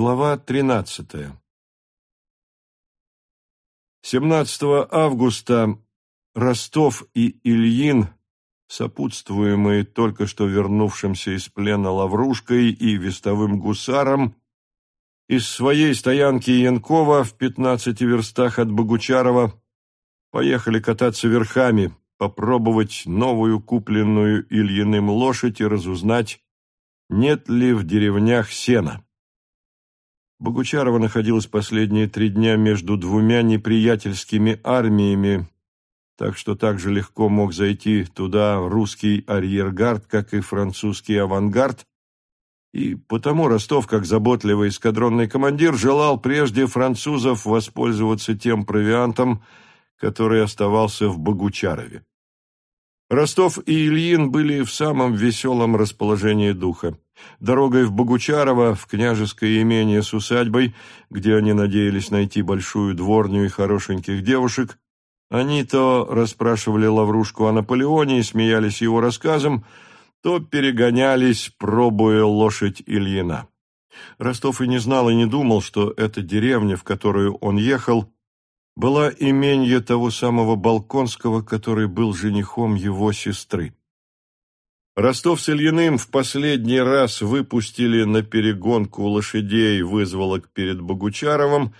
Глава 13. 17 августа Ростов и Ильин, сопутствуемые только что вернувшимся из плена Лаврушкой и вестовым гусаром, из своей стоянки Янкова в 15 верстах от Богучарова поехали кататься верхами, попробовать новую купленную Ильиным лошадь и разузнать, нет ли в деревнях сена. Богучарова находилась последние три дня между двумя неприятельскими армиями, так что так же легко мог зайти туда русский арьергард, как и французский авангард, и потому Ростов, как заботливый эскадронный командир, желал прежде французов воспользоваться тем провиантом, который оставался в Богучарове. Ростов и Ильин были в самом веселом расположении духа. Дорогой в Богучарово, в княжеское имение с усадьбой, где они надеялись найти большую дворню и хорошеньких девушек, они то расспрашивали Лаврушку о Наполеоне и смеялись его рассказам, то перегонялись, пробуя лошадь Ильина. Ростов и не знал и не думал, что эта деревня, в которую он ехал, была именье того самого Балконского, который был женихом его сестры. Ростов с Ильиным в последний раз выпустили на перегонку лошадей вызволок перед Богучаровым,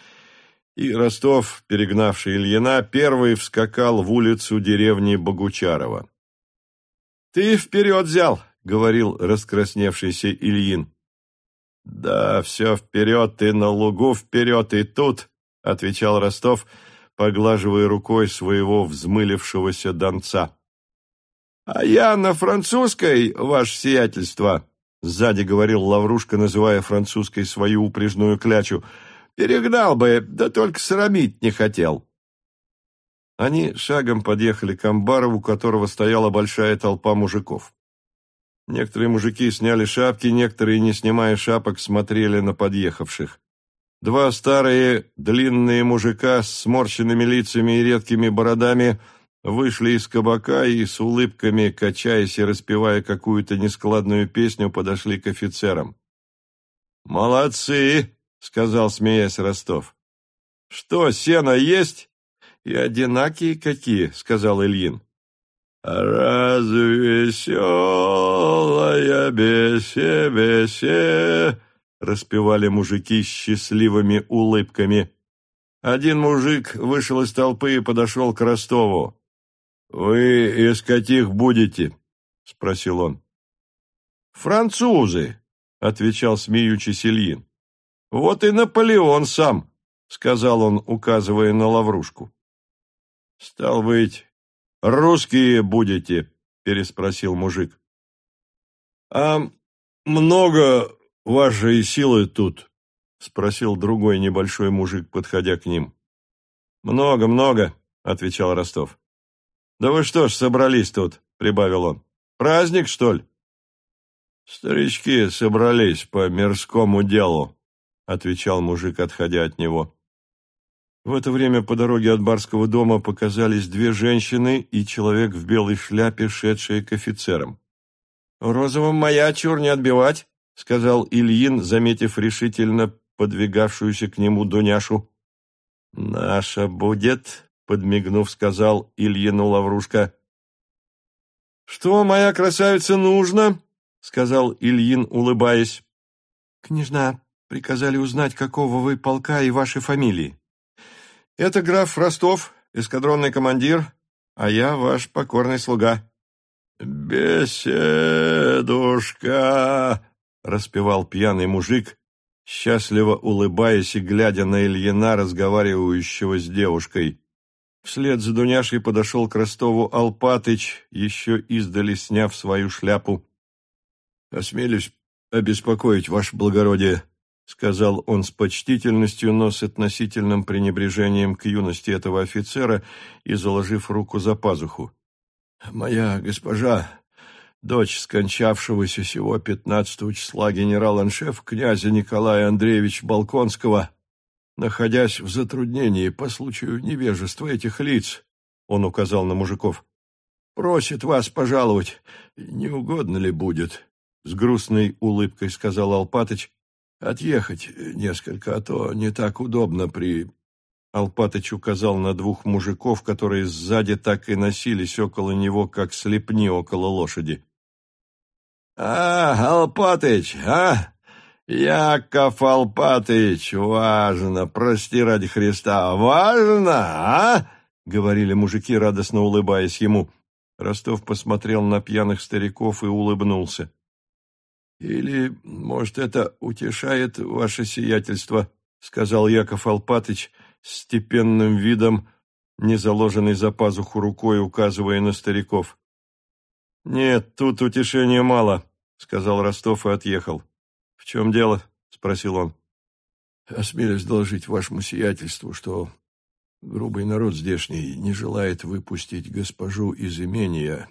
и Ростов, перегнавший Ильина, первый вскакал в улицу деревни Богучарова. «Ты вперед взял!» — говорил раскрасневшийся Ильин. «Да, все вперед, ты на лугу вперед и тут!» — отвечал Ростов, — поглаживая рукой своего взмылившегося донца. «А я на французской, ваше сиятельство», — сзади говорил Лаврушка, называя французской свою упряжную клячу, «перегнал бы, да только срамить не хотел». Они шагом подъехали к амбару, у которого стояла большая толпа мужиков. Некоторые мужики сняли шапки, некоторые, не снимая шапок, смотрели на подъехавших. Два старые длинные мужика с сморщенными лицами и редкими бородами вышли из кабака и с улыбками, качаясь и распевая какую-то нескладную песню, подошли к офицерам. «Молодцы!» — сказал, смеясь Ростов. «Что, сено есть?» «И одинакие какие!» — сказал Ильин. «Развеселая бесе-бесе!» распевали мужики счастливыми улыбками. Один мужик вышел из толпы и подошел к Ростову. «Вы из каких будете?» — спросил он. «Французы», — отвечал смеючий Ильин. «Вот и Наполеон сам», — сказал он, указывая на лаврушку. «Стал быть, русские будете?» — переспросил мужик. «А много «Ваши силы тут?» — спросил другой небольшой мужик, подходя к ним. «Много, много», — отвечал Ростов. «Да вы что ж собрались тут?» — прибавил он. «Праздник, что ли?» «Старички собрались по мирскому делу», — отвечал мужик, отходя от него. В это время по дороге от барского дома показались две женщины и человек в белой шляпе, шедшие к офицерам. «Розовым моя чур не отбивать», — сказал Ильин, заметив решительно подвигавшуюся к нему Дуняшу. «Наша будет», — подмигнув, сказал Ильину Лаврушка. «Что, моя красавица, нужно?» — сказал Ильин, улыбаясь. «Княжна, приказали узнать, какого вы полка и вашей фамилии. Это граф Ростов, эскадронный командир, а я ваш покорный слуга». «Беседушка!» распевал пьяный мужик, счастливо улыбаясь и глядя на Ильина, разговаривающего с девушкой. Вслед за Дуняшей подошел к Ростову Алпатыч, еще издали сняв свою шляпу. «Осмелюсь обеспокоить, ваше благородие», — сказал он с почтительностью, но с относительным пренебрежением к юности этого офицера и заложив руку за пазуху. «Моя госпожа дочь скончавшегося сего 15 числа генерал-аншеф князя Николая Андреевича Балконского, находясь в затруднении по случаю невежества этих лиц, он указал на мужиков, просит вас пожаловать, не угодно ли будет? С грустной улыбкой сказал Алпатыч отъехать несколько, а то не так удобно при...» Алпатыч указал на двух мужиков, которые сзади так и носились около него, как слепни около лошади. «А, Алпатыч, а? Яков Алпатыч, важно, прости ради Христа, важно, а?» — говорили мужики, радостно улыбаясь ему. Ростов посмотрел на пьяных стариков и улыбнулся. «Или, может, это утешает ваше сиятельство?» — сказал Яков Алпатыч степенным видом, не заложенный за пазуху рукой, указывая на стариков. «Нет, тут утешения мало», — сказал Ростов и отъехал. «В чем дело?» — спросил он. «Осмелюсь доложить вашему сиятельству, что грубый народ здешний не желает выпустить госпожу из имения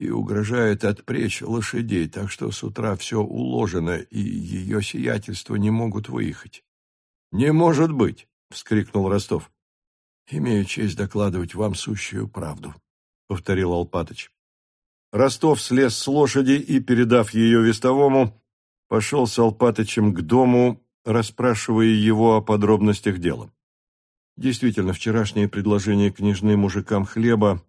и угрожает отпречь лошадей, так что с утра все уложено, и ее сиятельство не могут выехать. — Не может быть! — вскрикнул Ростов. — Имею честь докладывать вам сущую правду, — повторил Алпатыч. Ростов слез с лошади и, передав ее вестовому, пошел с Алпатычем к дому, расспрашивая его о подробностях дела. Действительно, вчерашнее предложение княжны мужикам хлеба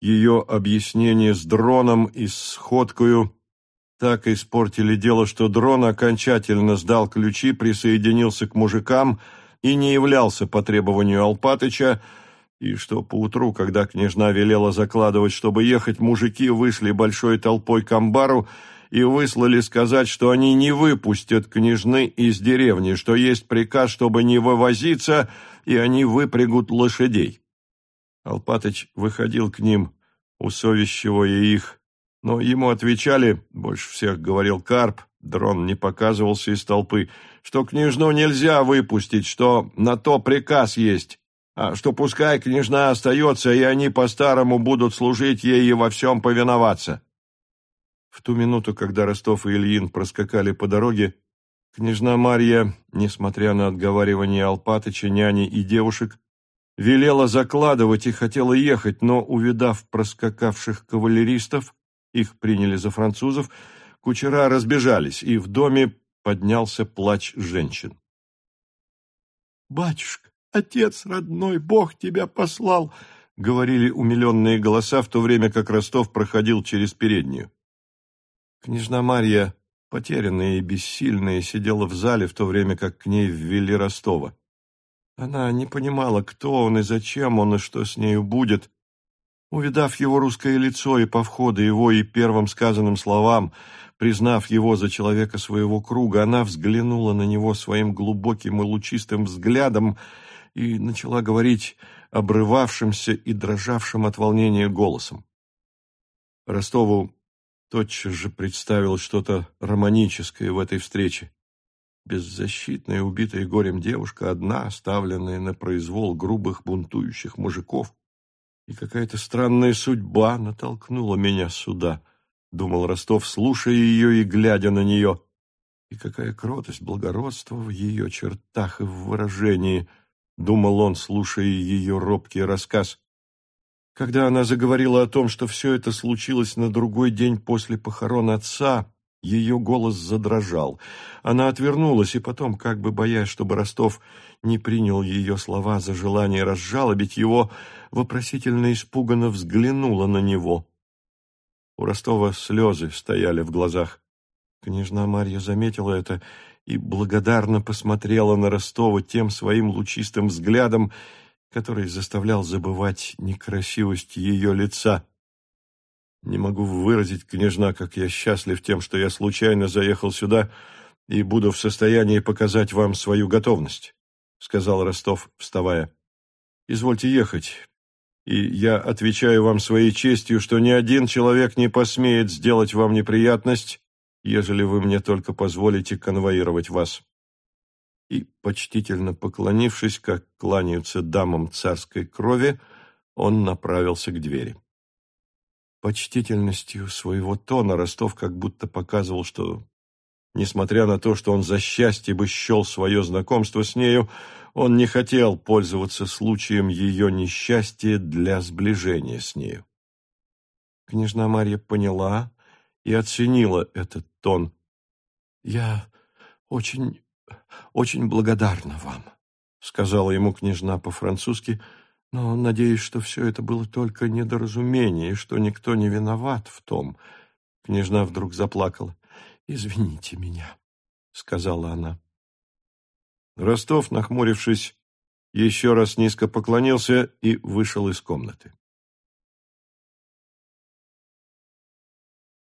ее объяснение с дроном и с ходкою так испортили дело, что дрон окончательно сдал ключи, присоединился к мужикам и не являлся по требованию Алпатыча, и что поутру, когда княжна велела закладывать, чтобы ехать, мужики вышли большой толпой к амбару и выслали сказать, что они не выпустят княжны из деревни, что есть приказ, чтобы не вывозиться, и они выпрягут лошадей. Алпатыч выходил к ним, усовещивая их, но ему отвечали, больше всех говорил Карп, дрон не показывался из толпы, что княжну нельзя выпустить, что на то приказ есть, а что пускай княжна остается, и они по-старому будут служить ей и во всем повиноваться. Ту минуту, когда Ростов и Ильин проскакали по дороге, княжна Марья, несмотря на отговаривание Алпатыча, няни и девушек, велела закладывать и хотела ехать, но, увидав проскакавших кавалеристов, их приняли за французов, кучера разбежались, и в доме поднялся плач женщин. «Батюшка, отец родной, Бог тебя послал!» — говорили умиленные голоса, в то время как Ростов проходил через переднюю. Княжна Марья, потерянная и бессильная, сидела в зале, в то время как к ней ввели Ростова. Она не понимала, кто он и зачем он, и что с нею будет. Увидав его русское лицо и по входу его и первым сказанным словам, признав его за человека своего круга, она взглянула на него своим глубоким и лучистым взглядом и начала говорить обрывавшимся и дрожавшим от волнения голосом. Ростову тотчас же представилось что-то романическое в этой встрече. Беззащитная, убитая горем девушка, одна, оставленная на произвол грубых бунтующих мужиков. И какая-то странная судьба натолкнула меня сюда, — думал Ростов, слушая ее и глядя на нее. И какая кротость, благородство в ее чертах и в выражении, — думал он, слушая ее робкий рассказ. Когда она заговорила о том, что все это случилось на другой день после похорон отца, ее голос задрожал. Она отвернулась, и потом, как бы боясь, чтобы Ростов не принял ее слова за желание разжалобить его, вопросительно испуганно взглянула на него. У Ростова слезы стояли в глазах. Княжна Марья заметила это и благодарно посмотрела на Ростова тем своим лучистым взглядом, который заставлял забывать некрасивость ее лица. Не могу выразить, княжна, как я счастлив тем, что я случайно заехал сюда и буду в состоянии показать вам свою готовность, — сказал Ростов, вставая. — Извольте ехать, и я отвечаю вам своей честью, что ни один человек не посмеет сделать вам неприятность, ежели вы мне только позволите конвоировать вас. И, почтительно поклонившись, как кланяются дамам царской крови, он направился к двери. Почтительностью своего тона Ростов как будто показывал, что, несмотря на то, что он за счастье бы счел свое знакомство с нею, он не хотел пользоваться случаем ее несчастья для сближения с нею. Княжна Марья поняла и оценила этот тон. «Я очень очень благодарна вам», — сказала ему княжна по-французски, «но надеюсь, что все это было только недоразумение, и что никто не виноват в том». Княжна вдруг заплакала. «Извините меня», — сказала она. Ростов, нахмурившись, еще раз низко поклонился и вышел из комнаты.